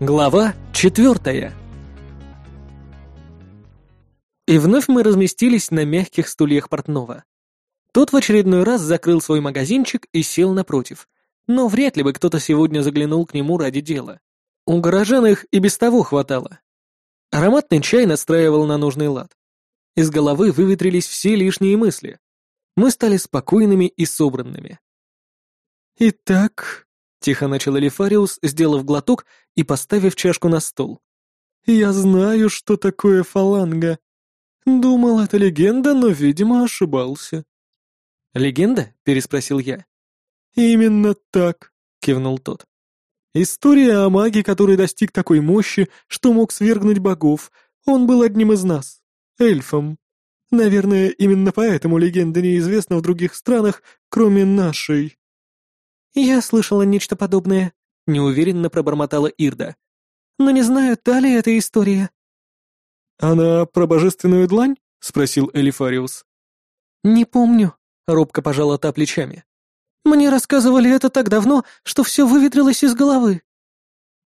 Глава четвертая. И вновь мы разместились на мягких стульях портного. Тот в очередной раз закрыл свой магазинчик и сел напротив, но вряд ли бы кто-то сегодня заглянул к нему ради дела. У горожан их и без того хватало. Ароматный чай настраивал на нужный лад. Из головы выветрились все лишние мысли. Мы стали спокойными и собранными. «Итак», — тихо начал Элифариус, сделав глоток и поставив чашку на стол. «Я знаю, что такое фаланга. Думал, это легенда, но, видимо, ошибался». «Легенда?» — переспросил я. «Именно так», — кивнул тот. «История о маге, который достиг такой мощи, что мог свергнуть богов. Он был одним из нас, эльфом. Наверное, именно поэтому легенда неизвестна в других странах, кроме нашей». «Я слышала нечто подобное», — неуверенно пробормотала Ирда. «Но не знаю, та ли эта история». «Она про божественную длань?» — спросил Элифариус. «Не помню», — робко пожала та плечами. «Мне рассказывали это так давно, что все выветрилось из головы».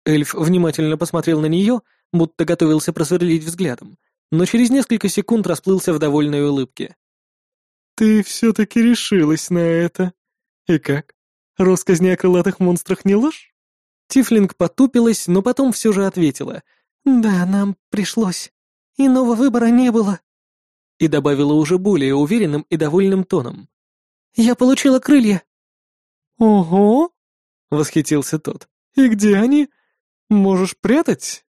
Эльф внимательно посмотрел на нее, будто готовился просверлить взглядом, но через несколько секунд расплылся в довольной улыбке. «Ты все-таки решилась на это. И как? Росказни о крылатых монстрах не ложь?» Тифлинг потупилась, но потом все же ответила. «Да, нам пришлось. Иного выбора не было». И добавила уже более уверенным и довольным тоном. «Я получила крылья». «Ого!» — восхитился тот. «И где они? Можешь прятать?»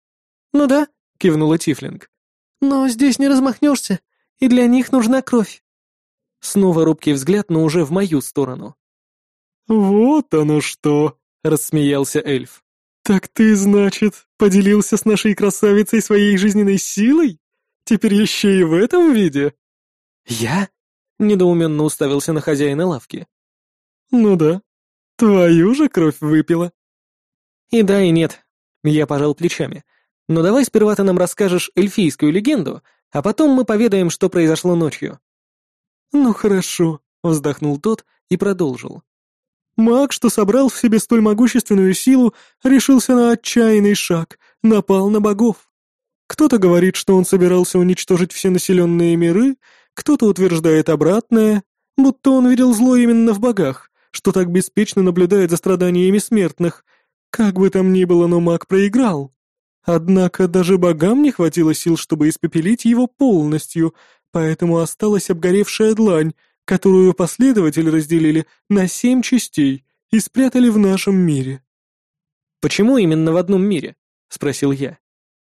«Ну да», — кивнула Тифлинг. «Но здесь не размахнешься, и для них нужна кровь». Снова робкий взгляд, но уже в мою сторону. «Вот оно что!» — рассмеялся эльф. «Так ты, значит, поделился с нашей красавицей своей жизненной силой? Теперь еще и в этом виде?» «Я?» — недоуменно уставился на хозяина лавки. «Ну да. Твою же кровь выпила». «И да, и нет». Я пожал плечами. «Но давай сперва ты нам расскажешь эльфийскую легенду, а потом мы поведаем, что произошло ночью». «Ну хорошо», — вздохнул тот и продолжил. Маг, что собрал в себе столь могущественную силу, решился на отчаянный шаг, напал на богов. Кто-то говорит, что он собирался уничтожить все населенные миры, кто-то утверждает обратное, будто он видел зло именно в богах, что так беспечно наблюдает за страданиями смертных. Как бы там ни было, но маг проиграл. Однако даже богам не хватило сил, чтобы испепелить его полностью, поэтому осталась обгоревшая длань, которую последователи разделили на семь частей и спрятали в нашем мире. «Почему именно в одном мире?» — спросил я.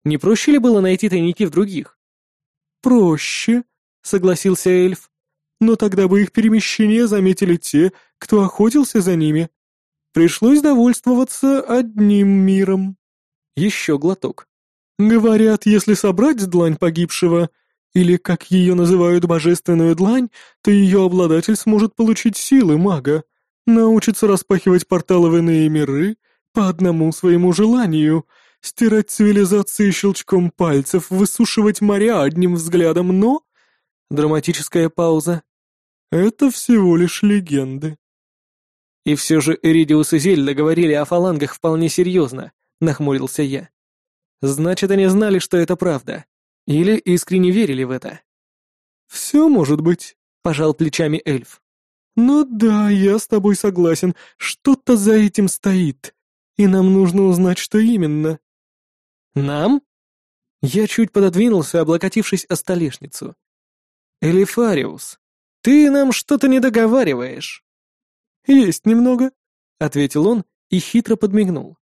«Не проще ли было найти тайники в других?» «Проще», — согласился эльф. «Но тогда бы их перемещение заметили те, кто охотился за ними. Пришлось довольствоваться одним миром». Еще глоток. «Говорят, если собрать длань погибшего, или, как ее называют, божественную длань, то ее обладатель сможет получить силы мага, научится распахивать порталы в иные миры по одному своему желанию, стирать цивилизации щелчком пальцев, высушивать моря одним взглядом, но... Драматическая пауза. Это всего лишь легенды. И все же Эридиус и Зельда говорили о фалангах вполне серьезно, нахмурился я. Значит, они знали, что это правда. Или искренне верили в это. «Все может быть», — пожал плечами эльф. «Ну да, я с тобой согласен, что-то за этим стоит, и нам нужно узнать, что именно». «Нам?» Я чуть пододвинулся, облокотившись о столешницу. «Элифариус, ты нам что-то не договариваешь». «Есть немного», — ответил он и хитро подмигнул.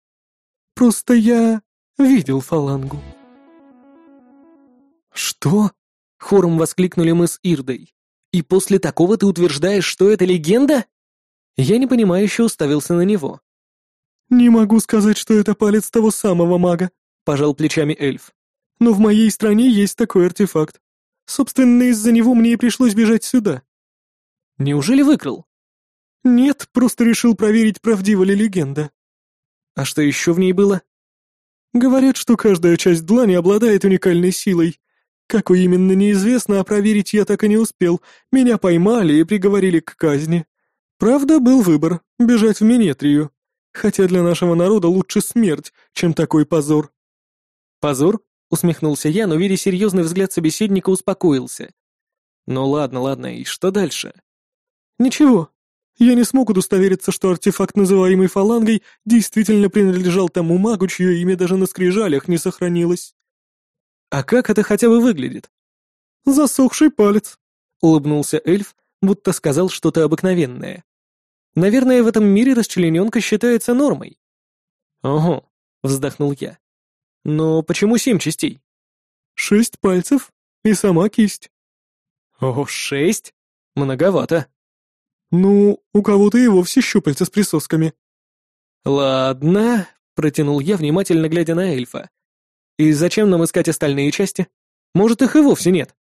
«Просто я видел фалангу». «Что?» — хором воскликнули мы с Ирдой. «И после такого ты утверждаешь, что это легенда?» Я непонимающе уставился на него. «Не могу сказать, что это палец того самого мага», — пожал плечами эльф. «Но в моей стране есть такой артефакт. Собственно, из-за него мне и пришлось бежать сюда». «Неужели выкрал?» «Нет, просто решил проверить, правдива ли легенда». «А что еще в ней было?» «Говорят, что каждая часть длани обладает уникальной силой, какой именно неизвестно, а проверить я так и не успел. Меня поймали и приговорили к казни. Правда, был выбор — бежать в Минетрию. Хотя для нашего народа лучше смерть, чем такой позор». «Позор?» — усмехнулся я, но, видя серьезный взгляд собеседника, успокоился. «Ну ладно, ладно, и что дальше?» «Ничего. Я не смог удостовериться, что артефакт, называемый фалангой, действительно принадлежал тому магу, чье имя даже на скрижалях не сохранилось». «А как это хотя бы выглядит?» «Засохший палец», — улыбнулся эльф, будто сказал что-то обыкновенное. «Наверное, в этом мире расчлененка считается нормой». «Ого», — вздохнул я. «Но почему семь частей?» «Шесть пальцев и сама кисть». «О, шесть? Многовато». «Ну, у кого-то и вовсе щупальца с присосками». «Ладно», — протянул я, внимательно глядя на эльфа. «И зачем нам искать остальные части? Может, их и вовсе нет?»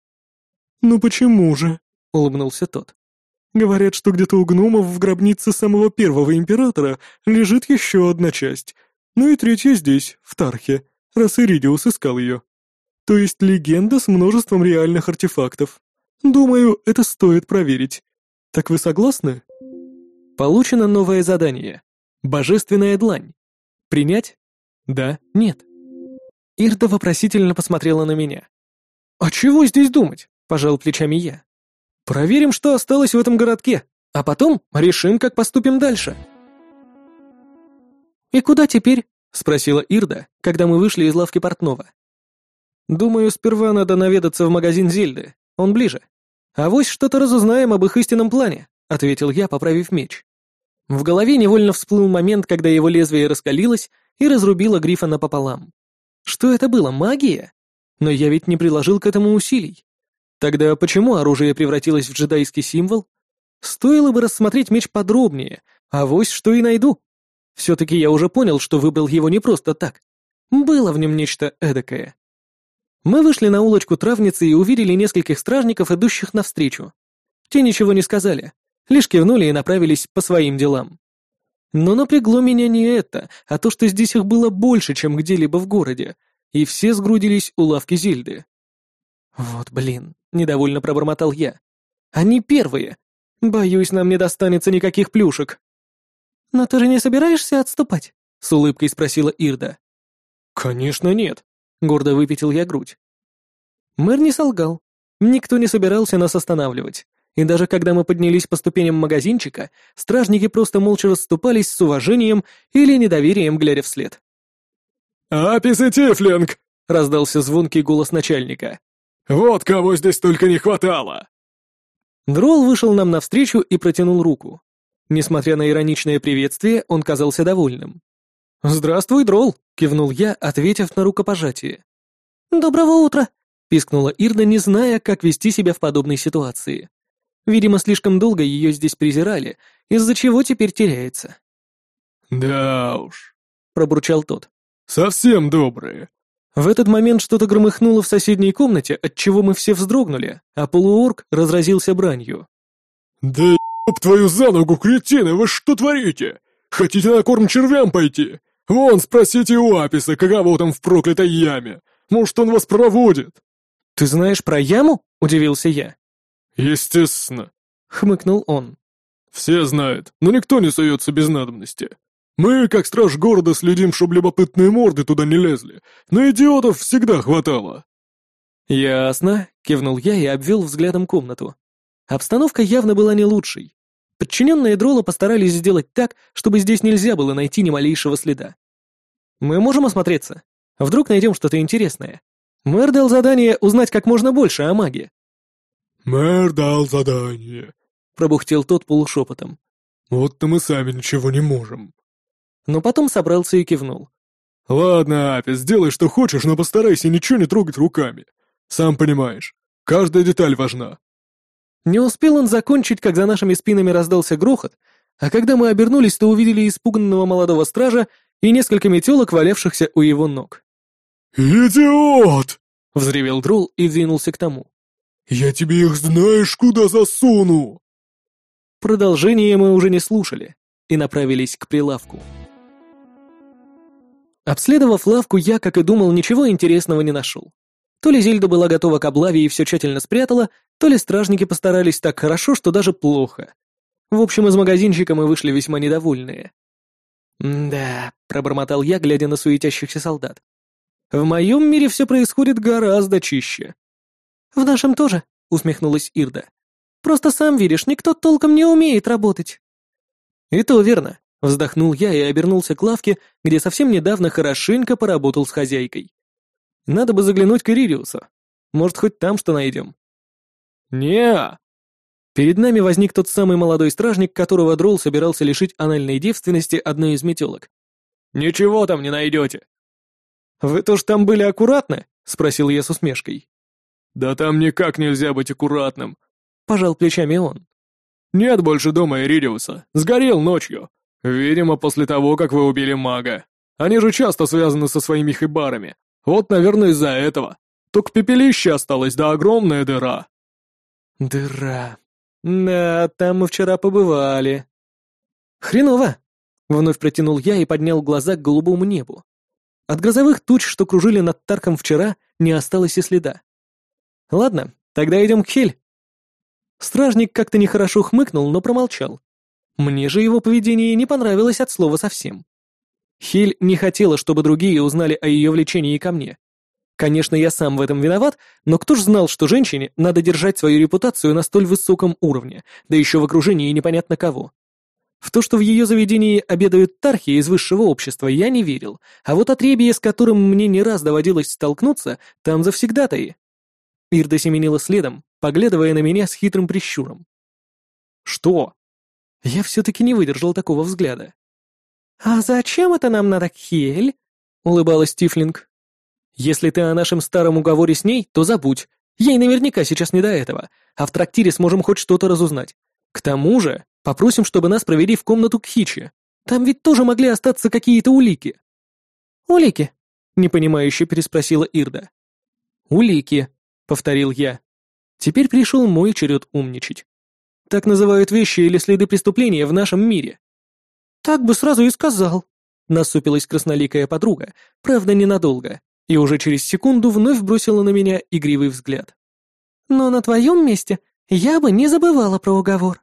«Ну почему же?» — улыбнулся тот. «Говорят, что где-то у гномов в гробнице самого первого императора лежит еще одна часть, ну и третья здесь, в Тархе, раз Иридиус искал ее. То есть легенда с множеством реальных артефактов. Думаю, это стоит проверить. Так вы согласны?» Получено новое задание. Божественная длань. Принять? Да, нет. Ирда вопросительно посмотрела на меня. «А чего здесь думать?» — пожал плечами я. «Проверим, что осталось в этом городке, а потом решим, как поступим дальше». «И куда теперь?» — спросила Ирда, когда мы вышли из лавки портного. «Думаю, сперва надо наведаться в магазин Зельды, он ближе. А вось что-то разузнаем об их истинном плане», — ответил я, поправив меч. В голове невольно всплыл момент, когда его лезвие раскалилось и разрубило Грифа напополам. Что это было, магия? Но я ведь не приложил к этому усилий. Тогда почему оружие превратилось в джедайский символ? Стоило бы рассмотреть меч подробнее, а вось что и найду. Все-таки я уже понял, что выбрал его не просто так. Было в нем нечто эдакое. Мы вышли на улочку травницы и увидели нескольких стражников, идущих навстречу. Те ничего не сказали, лишь кивнули и направились по своим делам. Но напрягло меня не это, а то, что здесь их было больше, чем где-либо в городе, и все сгрудились у лавки Зельды. «Вот блин», — недовольно пробормотал я. «Они первые. Боюсь, нам не достанется никаких плюшек». «Но ты же не собираешься отступать?» — с улыбкой спросила Ирда. «Конечно нет», — гордо выпятил я грудь. Мэр не солгал. Никто не собирался нас останавливать. И даже когда мы поднялись по ступеням магазинчика, стражники просто молча расступались с уважением или недоверием, глядя вслед. «Апис и Тифлинг!» — раздался звонкий голос начальника. «Вот кого здесь только не хватало!» Дрол вышел нам навстречу и протянул руку. Несмотря на ироничное приветствие, он казался довольным. «Здравствуй, Дрол!» — кивнул я, ответив на рукопожатие. «Доброго утра!» — пискнула Ирда, не зная, как вести себя в подобной ситуации. Видимо, слишком долго ее здесь презирали, из-за чего теперь теряется. «Да уж», — пробурчал тот. «Совсем добрые». В этот момент что-то громыхнуло в соседней комнате, от чего мы все вздрогнули, а полуорг разразился бранью. «Да еб твою за ногу, кретины, вы что творите? Хотите на корм червям пойти? Вон, спросите у Аписа, каково там в проклятой яме. Может, он вас проводит?» «Ты знаешь про яму?» — удивился я. «Естественно», — хмыкнул он. «Все знают, но никто не суется без надобности. Мы, как страж города, следим, чтобы любопытные морды туда не лезли, но идиотов всегда хватало». «Ясно», — кивнул я и обвел взглядом комнату. Обстановка явно была не лучшей. Подчиненные Дрола постарались сделать так, чтобы здесь нельзя было найти ни малейшего следа. «Мы можем осмотреться? Вдруг найдем что-то интересное? Мэр дал задание узнать как можно больше о маге». «Мэр дал задание», — пробухтел тот полушепотом. «Вот-то мы сами ничего не можем». Но потом собрался и кивнул. «Ладно, Апис, сделай, что хочешь, но постарайся ничего не трогать руками. Сам понимаешь, каждая деталь важна». Не успел он закончить, как за нашими спинами раздался грохот, а когда мы обернулись, то увидели испуганного молодого стража и несколько метелок, валявшихся у его ног. «Идиот!» — взревел Дрол и двинулся к тому. «Я тебе их знаешь куда засуну!» Продолжение мы уже не слушали и направились к прилавку. Обследовав лавку, я, как и думал, ничего интересного не нашел. То ли Зельда была готова к облаве и все тщательно спрятала, то ли стражники постарались так хорошо, что даже плохо. В общем, из магазинчика мы вышли весьма недовольные. «Да», — пробормотал я, глядя на суетящихся солдат. «В моем мире все происходит гораздо чище». «В нашем тоже», — усмехнулась Ирда. «Просто сам видишь, никто толком не умеет работать». «И то верно», — вздохнул я и обернулся к лавке, где совсем недавно хорошенько поработал с хозяйкой. «Надо бы заглянуть к Иририусу. Может, хоть там что найдем». не Перед нами возник тот самый молодой стражник, которого Дрол собирался лишить анальной девственности одной из метелок. «Ничего там не найдете!» «Вы тоже там были аккуратны?» — спросил я с усмешкой. «Да там никак нельзя быть аккуратным», — пожал плечами он. «Нет больше дома Иридиуса. Сгорел ночью. Видимо, после того, как вы убили мага. Они же часто связаны со своими хибарами. Вот, наверное, из-за этого. Только пепелище осталось, да огромная дыра». «Дыра», «Да, там мы вчера побывали». «Хреново!» — вновь протянул я и поднял глаза к голубому небу. От грозовых туч, что кружили над Тарком вчера, не осталось и следа. «Ладно, тогда идем к Хель». Стражник как-то нехорошо хмыкнул, но промолчал. Мне же его поведение не понравилось от слова совсем. Хель не хотела, чтобы другие узнали о ее влечении ко мне. Конечно, я сам в этом виноват, но кто ж знал, что женщине надо держать свою репутацию на столь высоком уровне, да еще в окружении непонятно кого. В то, что в ее заведении обедают тархи из высшего общества, я не верил, а вот отребье, с которым мне не раз доводилось столкнуться, там завсегдатаи. Ирда семенила следом, поглядывая на меня с хитрым прищуром. «Что?» Я все-таки не выдержал такого взгляда. «А зачем это нам надо, Хель?» — улыбалась Тифлинг. Если ты о нашем старом уговоре с ней, то забудь. Ей наверняка сейчас не до этого, а в трактире сможем хоть что-то разузнать. К тому же, попросим, чтобы нас провели в комнату к Хичи. Там ведь тоже могли остаться какие-то улики». «Улики?» — непонимающе переспросила Ирда. «Улики», — повторил я. Теперь пришел мой черед умничать. Так называют вещи или следы преступления в нашем мире. «Так бы сразу и сказал», — насупилась красноликая подруга, правда, ненадолго и уже через секунду вновь бросила на меня игривый взгляд. «Но на твоем месте я бы не забывала про уговор».